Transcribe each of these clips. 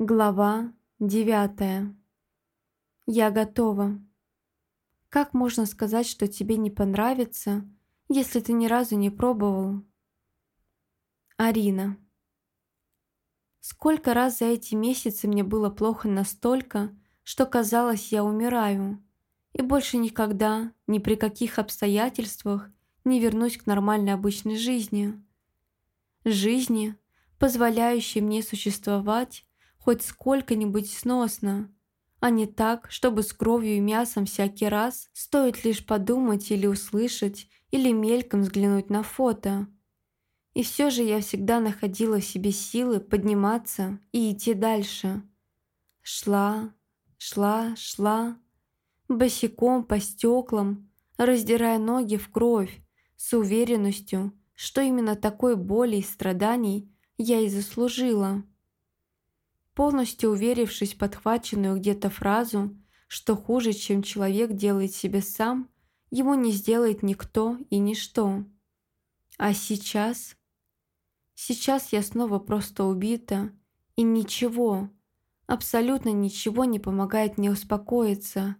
Глава девятая. Я готова. Как можно сказать, что тебе не понравится, если ты ни разу не пробовал? Арина. Сколько раз за эти месяцы мне было плохо настолько, что казалось, я умираю, и больше никогда, ни при каких обстоятельствах не вернусь к нормальной обычной жизни. Жизни, позволяющей мне существовать хоть сколько-нибудь сносно, а не так, чтобы с кровью и мясом всякий раз стоит лишь подумать или услышать, или мельком взглянуть на фото. И все же я всегда находила в себе силы подниматься и идти дальше. Шла, шла, шла, босиком по стеклам, раздирая ноги в кровь, с уверенностью, что именно такой боли и страданий я и заслужила полностью уверившись в подхваченную где-то фразу, что хуже, чем человек делает себе сам, ему не сделает никто и ничто. А сейчас? Сейчас я снова просто убита, и ничего, абсолютно ничего не помогает мне успокоиться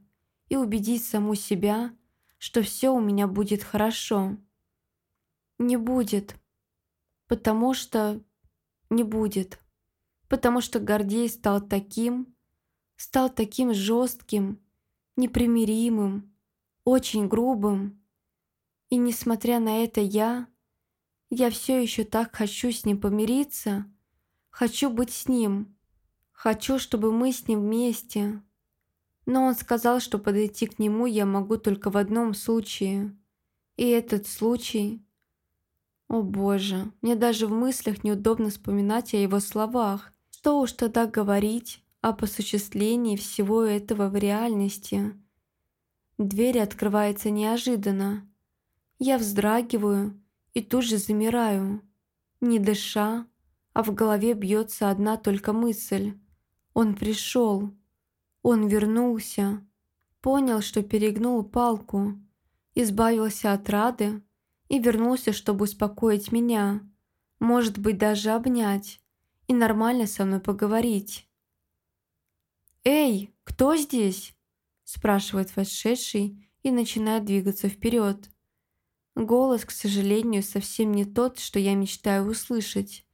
и убедить саму себя, что все у меня будет хорошо. Не будет, потому что не будет потому что Гордей стал таким, стал таким жестким, непримиримым, очень грубым. И несмотря на это я, я все еще так хочу с ним помириться, хочу быть с ним, хочу, чтобы мы с ним вместе. Но он сказал, что подойти к нему я могу только в одном случае. И этот случай... О боже, мне даже в мыслях неудобно вспоминать о его словах. Что уж тогда говорить об осуществлении всего этого в реальности. Дверь открывается неожиданно. Я вздрагиваю и тут же замираю, не дыша, а в голове бьется одна только мысль. Он пришел, он вернулся, понял, что перегнул палку, избавился от рады и вернулся, чтобы успокоить меня, может быть, даже обнять и нормально со мной поговорить. «Эй, кто здесь?» – спрашивает вошедший и начинает двигаться вперед. Голос, к сожалению, совсем не тот, что я мечтаю услышать.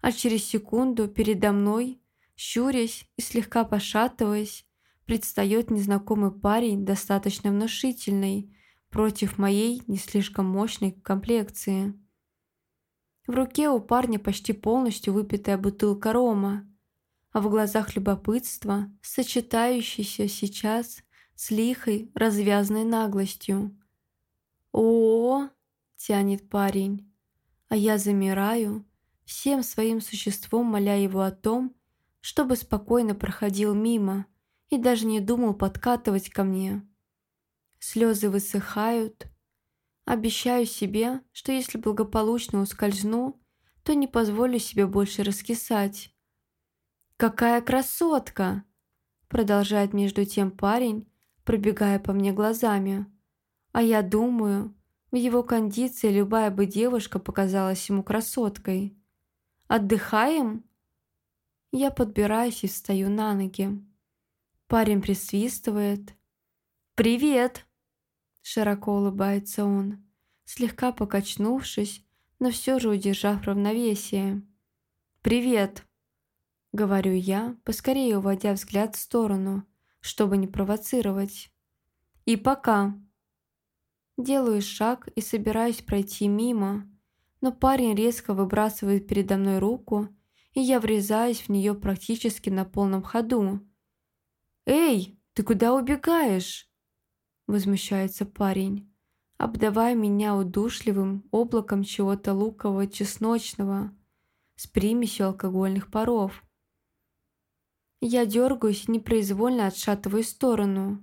А через секунду передо мной, щурясь и слегка пошатываясь, предстает незнакомый парень, достаточно внушительный, против моей не слишком мощной комплекции. В руке у парня почти полностью выпитая бутылка рома, а в глазах любопытство, сочетающееся сейчас с лихой, развязной наглостью. о, -о, -о тянет парень, а я замираю, всем своим существом моля его о том, чтобы спокойно проходил мимо и даже не думал подкатывать ко мне. Слезы высыхают, Обещаю себе, что если благополучно ускользну, то не позволю себе больше раскисать. «Какая красотка!» Продолжает между тем парень, пробегая по мне глазами. А я думаю, в его кондиции любая бы девушка показалась ему красоткой. «Отдыхаем?» Я подбираюсь и встаю на ноги. Парень присвистывает. «Привет!» Широко улыбается он, слегка покачнувшись, но все же удержав равновесие. «Привет!» — говорю я, поскорее уводя взгляд в сторону, чтобы не провоцировать. «И пока!» Делаю шаг и собираюсь пройти мимо, но парень резко выбрасывает передо мной руку, и я врезаюсь в нее практически на полном ходу. «Эй, ты куда убегаешь?» Возмущается парень, обдавая меня удушливым облаком чего-то лукового чесночного с примесью алкогольных паров. Я дергаюсь и непроизвольно отшатываю сторону.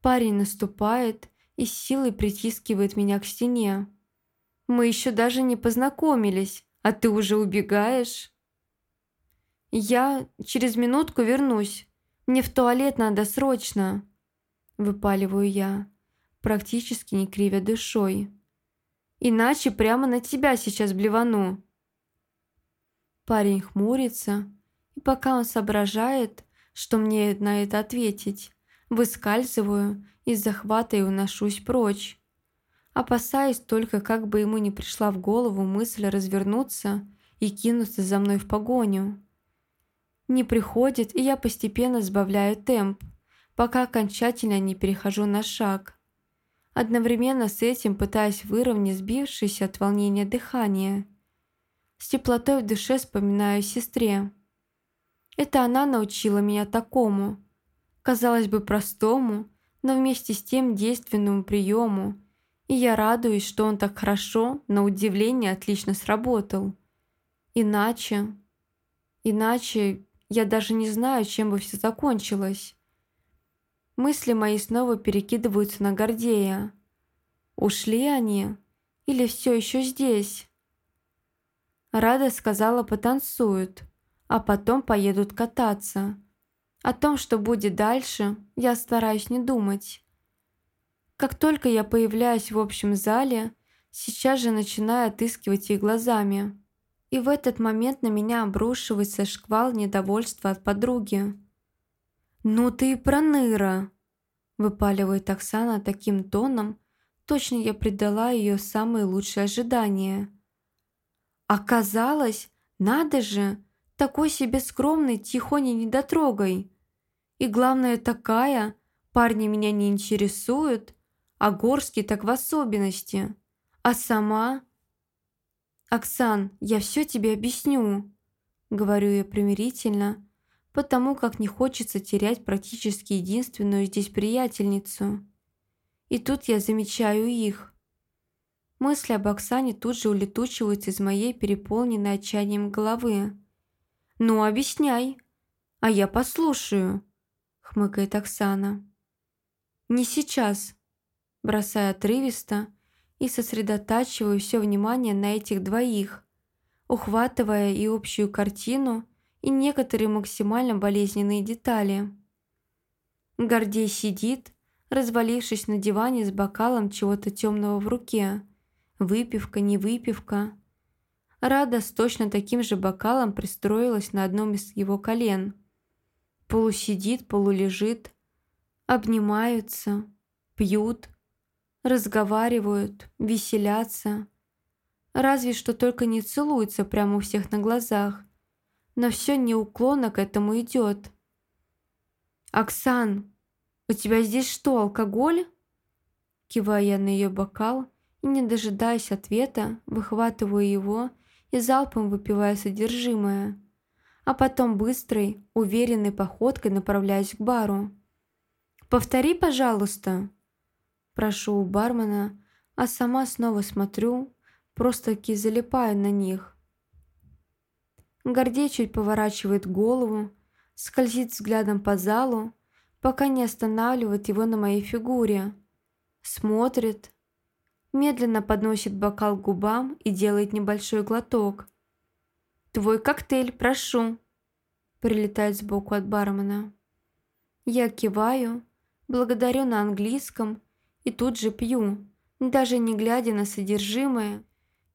Парень наступает и силой притискивает меня к стене. Мы еще даже не познакомились, а ты уже убегаешь. Я через минутку вернусь. Мне в туалет надо срочно. Выпаливаю я, практически не кривя душой. Иначе прямо на тебя сейчас блевану. Парень хмурится И пока он соображает, что мне на это ответить, выскальзываю из захвата и уношусь прочь. Опасаясь только, как бы ему не пришла в голову мысль развернуться и кинуться за мной в погоню. Не приходит, и я постепенно сбавляю темп, пока окончательно не перехожу на шаг. Одновременно с этим пытаясь выровнять сбившееся от волнения дыхание. С теплотой в душе вспоминаю сестре. Это она научила меня такому, казалось бы, простому, но вместе с тем действенному приему, и я радуюсь, что он так хорошо, на удивление, отлично сработал. Иначе... Иначе я даже не знаю, чем бы все закончилось. Мысли мои снова перекидываются на Гордея. Ушли они? Или все еще здесь? Рада сказала, потанцуют, а потом поедут кататься. О том, что будет дальше, я стараюсь не думать. Как только я появляюсь в общем зале, сейчас же начинаю отыскивать их глазами. И в этот момент на меня обрушивается шквал недовольства от подруги. «Ну ты и проныра!» Выпаливает Оксана таким тоном, точно я предала ее самые лучшие ожидания. «Оказалось, надо же, такой себе скромный, тихоня недотрогой. И главное такая, парни меня не интересуют, а Горский так в особенности. А сама «Оксан, я все тебе объясню», — говорю я примирительно, потому как не хочется терять практически единственную здесь приятельницу. И тут я замечаю их. Мысли об Оксане тут же улетучиваются из моей переполненной отчаянием головы. «Ну, объясняй, а я послушаю», — хмыкает Оксана. «Не сейчас», — бросая отрывисто, — и сосредотачиваю все внимание на этих двоих, ухватывая и общую картину, и некоторые максимально болезненные детали. Гордей сидит, развалившись на диване с бокалом чего-то темного в руке. Выпивка, не выпивка. Рада с точно таким же бокалом пристроилась на одном из его колен. Полусидит, полулежит. Обнимаются, пьют, разговаривают, веселятся. Разве что только не целуются прямо у всех на глазах. Но все неуклонно к этому идет. «Оксан, у тебя здесь что, алкоголь?» Кивая я на ее бокал и, не дожидаясь ответа, выхватываю его и залпом выпиваю содержимое, а потом быстрой, уверенной походкой направляюсь к бару. «Повтори, пожалуйста», прошу у бармена, а сама снова смотрю, просто-таки залипаю на них. Гордей чуть поворачивает голову, скользит взглядом по залу, пока не останавливает его на моей фигуре. Смотрит, медленно подносит бокал к губам и делает небольшой глоток. «Твой коктейль, прошу!» Прилетает сбоку от бармена. Я киваю, благодарю на английском и тут же пью, даже не глядя на содержимое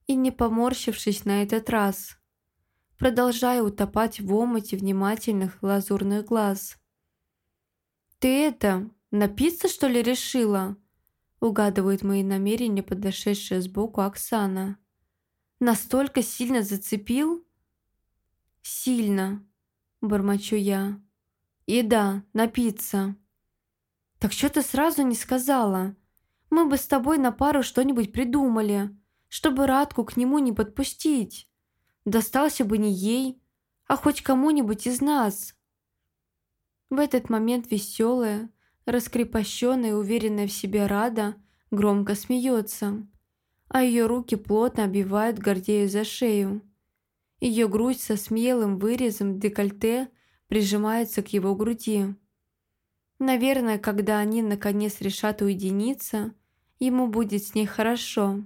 и не поморщившись на этот раз. Продолжаю утопать в омуте внимательных лазурных глаз. «Ты это, напиться, что ли, решила?» угадывает мои намерения подошедшая сбоку Оксана. «Настолько сильно зацепил?» «Сильно», – бормочу я. «И да, напиться». «Так что ты сразу не сказала?» Мы бы с тобой на пару что-нибудь придумали, чтобы Радку к нему не подпустить. Достался бы не ей, а хоть кому-нибудь из нас. В этот момент веселая, раскрепощенная и уверенная в себе Рада громко смеется, а ее руки плотно обвивают Гордею за шею. Ее грудь со смелым вырезом декольте прижимается к его груди. Наверное, когда они наконец решат уединиться, ему будет с ней хорошо.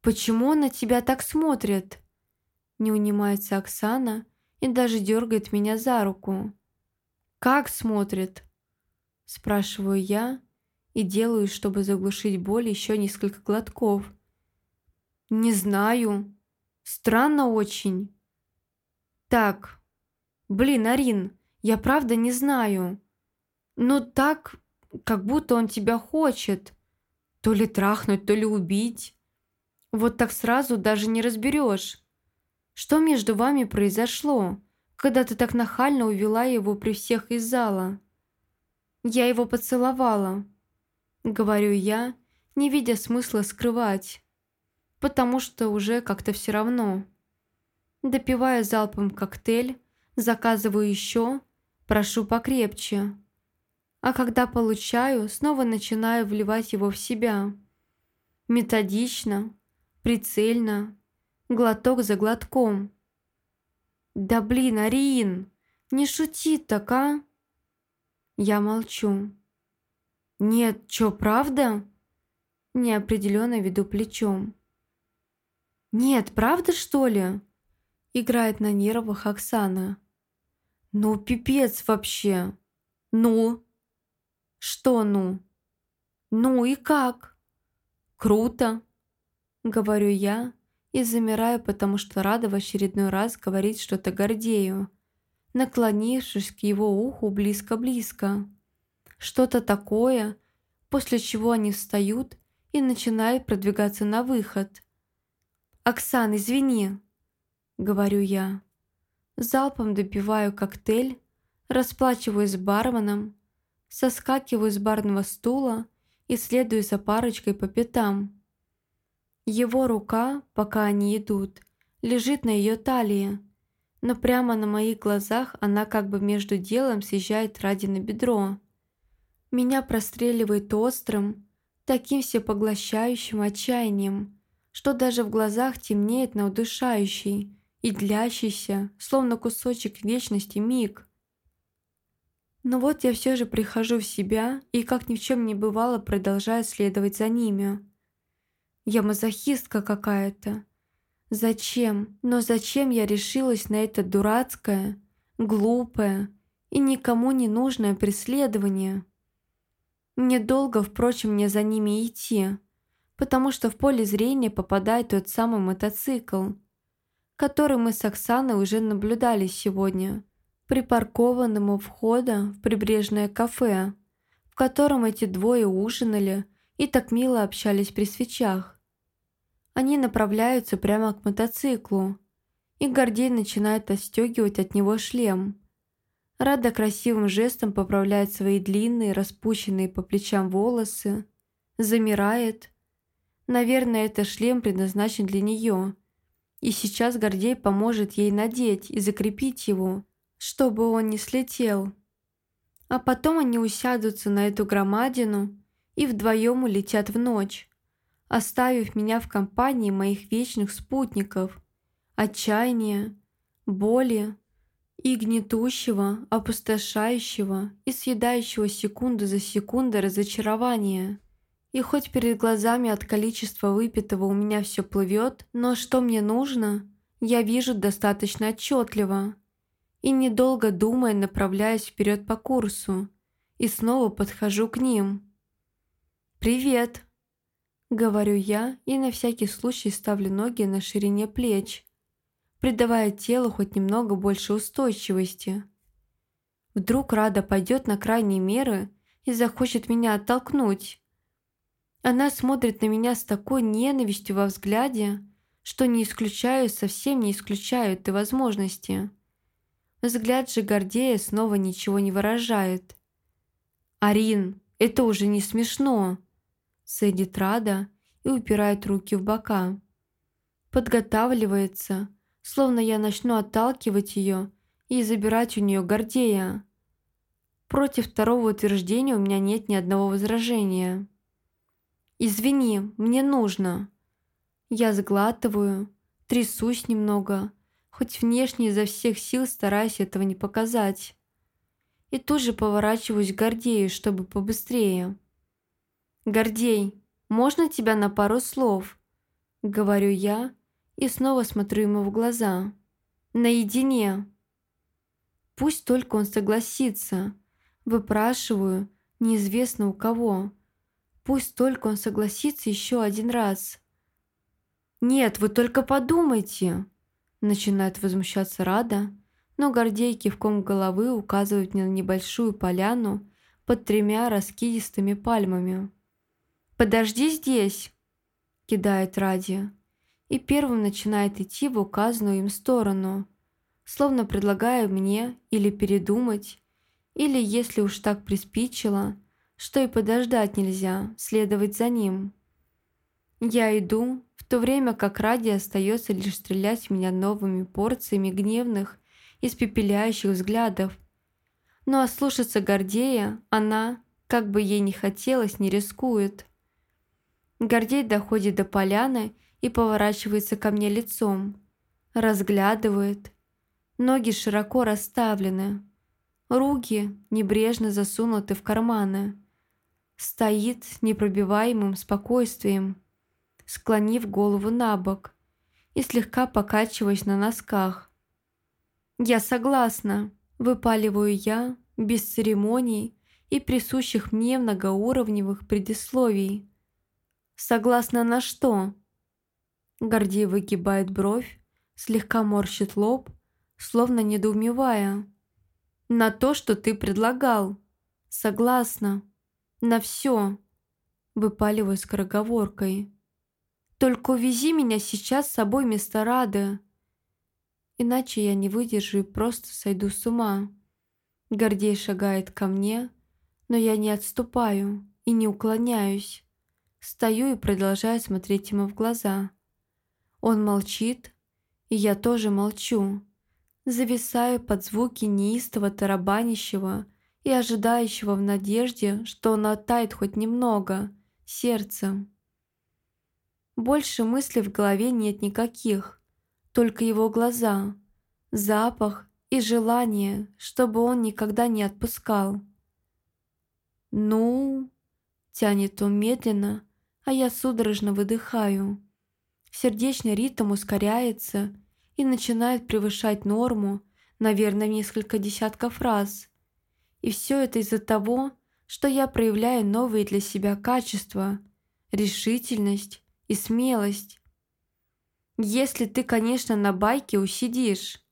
«Почему он на тебя так смотрит?» Не унимается Оксана и даже дергает меня за руку. «Как смотрит?» Спрашиваю я и делаю, чтобы заглушить боль, еще несколько глотков. «Не знаю. Странно очень». «Так, «Блин, Арин, я правда не знаю. Ну так, как будто он тебя хочет. То ли трахнуть, то ли убить. Вот так сразу даже не разберешь. Что между вами произошло, когда ты так нахально увела его при всех из зала?» «Я его поцеловала», — говорю я, не видя смысла скрывать, потому что уже как-то все равно. Допиваю залпом коктейль, заказываю еще, прошу покрепче. А когда получаю, снова начинаю вливать его в себя. Методично, прицельно, глоток за глотком. «Да блин, Арин, не шути так, а!» Я молчу. «Нет, чё, правда?» Неопределенно веду плечом. «Нет, правда, что ли?» Играет на нервах Оксана. «Ну, пипец вообще!» «Ну?» «Что «ну?» «Ну и как?» «Круто!» Говорю я и замираю, потому что Рада в очередной раз говорит что-то Гордею наклонившись к его уху близко-близко. Что-то такое, после чего они встают и начинают продвигаться на выход. «Оксан, извини!» — говорю я. Залпом допиваю коктейль, расплачиваюсь с барменом, соскакиваю с барного стула и следую за парочкой по пятам. Его рука, пока они идут, лежит на ее талии, но прямо на моих глазах она как бы между делом съезжает ради на бедро. Меня простреливает острым, таким всепоглощающим отчаянием, что даже в глазах темнеет на удушающий и длящийся, словно кусочек вечности миг. Но вот я все же прихожу в себя и, как ни в чем не бывало, продолжаю следовать за ними. Я мазохистка какая-то. Зачем? Но зачем я решилась на это дурацкое, глупое и никому не нужное преследование? Недолго, впрочем, мне за ними идти, потому что в поле зрения попадает тот самый мотоцикл, который мы с Оксаной уже наблюдали сегодня, припаркованным у входа в прибрежное кафе, в котором эти двое ужинали и так мило общались при свечах. Они направляются прямо к мотоциклу, и Гордей начинает отстегивать от него шлем. Рада красивым жестом поправляет свои длинные, распущенные по плечам волосы, замирает. Наверное, этот шлем предназначен для нее, и сейчас Гордей поможет ей надеть и закрепить его, чтобы он не слетел. А потом они усядутся на эту громадину и вдвоем улетят в ночь оставив меня в компании моих вечных спутников, отчаяния, боли и гнетущего, опустошающего и съедающего секунду за секундой разочарования. И хоть перед глазами от количества выпитого у меня все плывет, но что мне нужно, я вижу достаточно отчетливо. И недолго думая, направляюсь вперед по курсу и снова подхожу к ним. «Привет!» Говорю я и на всякий случай ставлю ноги на ширине плеч, придавая телу хоть немного больше устойчивости. Вдруг Рада пойдет на крайние меры и захочет меня оттолкнуть. Она смотрит на меня с такой ненавистью во взгляде, что не исключаю, совсем не исключаю этой возможности. Взгляд же Гордея снова ничего не выражает. «Арин, это уже не смешно!» Садит Рада и упирает руки в бока. Подготавливается, словно я начну отталкивать ее и забирать у нее Гордея. Против второго утверждения у меня нет ни одного возражения. «Извини, мне нужно». Я сглатываю, трясусь немного, хоть внешне изо всех сил стараюсь этого не показать. И тут же поворачиваюсь к Гордею, чтобы побыстрее. «Гордей, можно тебя на пару слов?» Говорю я и снова смотрю ему в глаза. «Наедине!» Пусть только он согласится. Выпрашиваю, неизвестно у кого. Пусть только он согласится еще один раз. «Нет, вы только подумайте!» Начинает возмущаться Рада, но Гордей кивком головы указывает мне на небольшую поляну под тремя раскидистыми пальмами. «Подожди здесь!» – кидает Ради. И первым начинает идти в указанную им сторону, словно предлагая мне или передумать, или, если уж так приспичило, что и подождать нельзя, следовать за ним. Я иду, в то время как Ради остается лишь стрелять в меня новыми порциями гневных, испепеляющих взглядов. Но ослушаться Гордея она, как бы ей ни хотелось, не рискует. Гордей доходит до поляны и поворачивается ко мне лицом. Разглядывает. Ноги широко расставлены. Руки небрежно засунуты в карманы. Стоит с непробиваемым спокойствием склонив голову на бок и слегка покачиваясь на носках. «Я согласна», – выпаливаю я, без церемоний и присущих мне многоуровневых предисловий. «Согласна на что?» Гордей выгибает бровь, слегка морщит лоб, словно недоумевая. «На то, что ты предлагал. Согласна. На все», – выпаливаю скороговоркой. Только увези меня сейчас с собой, мистер Рада. Иначе я не выдержу и просто сойду с ума. Гордей шагает ко мне, но я не отступаю и не уклоняюсь. Стою и продолжаю смотреть ему в глаза. Он молчит, и я тоже молчу. Зависаю под звуки неистово тарабанящего и ожидающего в надежде, что он оттает хоть немного, сердцем. Больше мыслей в голове нет никаких, только его глаза, запах и желание, чтобы он никогда не отпускал. «Ну...» — тянет он медленно, а я судорожно выдыхаю. Сердечный ритм ускоряется и начинает превышать норму, наверное, несколько десятков раз. И все это из-за того, что я проявляю новые для себя качества, решительность, и смелость. Если ты, конечно, на байке усидишь.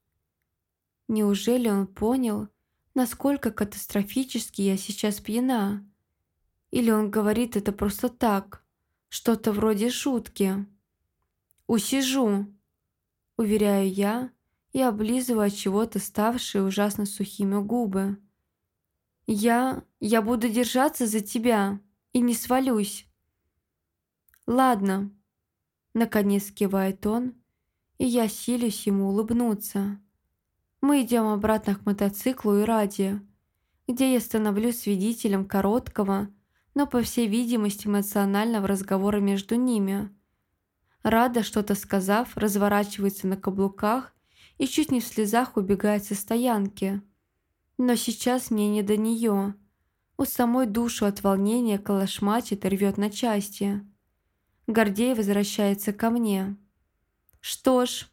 Неужели он понял, насколько катастрофически я сейчас пьяна? Или он говорит это просто так, что-то вроде шутки? «Усижу», — уверяю я и облизываю от чего-то ставшие ужасно сухими губы. «Я... я буду держаться за тебя и не свалюсь. «Ладно», — наконец кивает он, и я силюсь ему улыбнуться. Мы идем обратно к мотоциклу и радио, где я становлюсь свидетелем короткого, но, по всей видимости, эмоционального разговора между ними. Рада, что-то сказав, разворачивается на каблуках и чуть не в слезах убегает со стоянки. Но сейчас мне не до нее. У самой душу от волнения калашматит и рвет на части. Гордей возвращается ко мне. «Что ж»,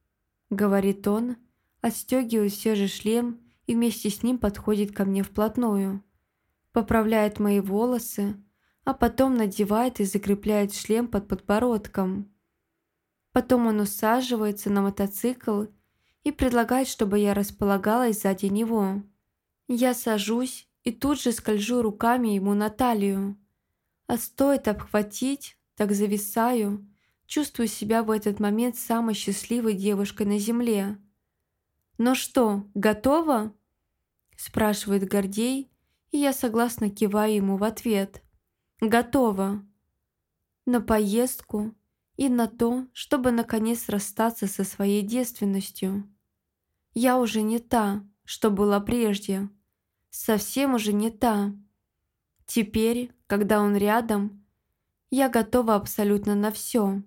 — говорит он, отстегивает все же шлем и вместе с ним подходит ко мне вплотную. Поправляет мои волосы, а потом надевает и закрепляет шлем под подбородком. Потом он усаживается на мотоцикл и предлагает, чтобы я располагалась сзади него. Я сажусь и тут же скольжу руками ему на талию. А стоит обхватить, так зависаю, чувствую себя в этот момент самой счастливой девушкой на земле. «Ну что, готова?» спрашивает Гордей, я согласно киваю ему в ответ. «Готова!» На поездку и на то, чтобы наконец расстаться со своей девственностью. Я уже не та, что была прежде. Совсем уже не та. Теперь, когда он рядом, я готова абсолютно на все.